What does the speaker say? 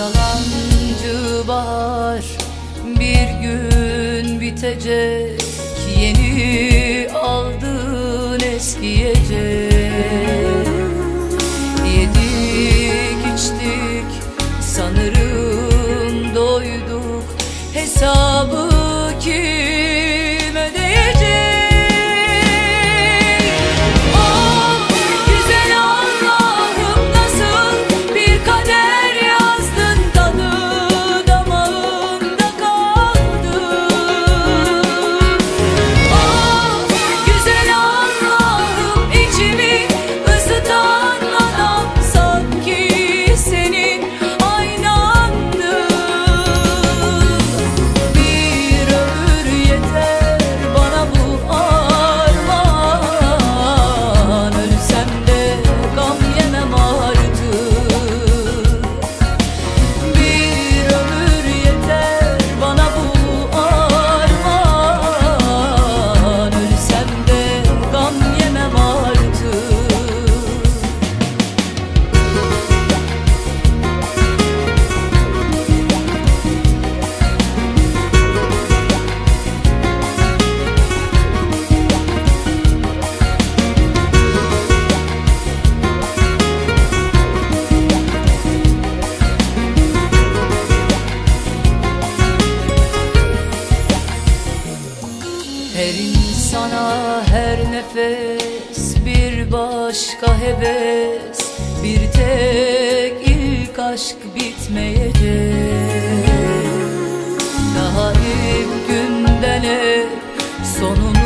yalancı bahar Bir gün bitecek Yeni aldın eskiyecek Her insana her nefes bir başka heves. Bir tek ilk aşk bitmeyecek. Daha ilk günden hep sonunu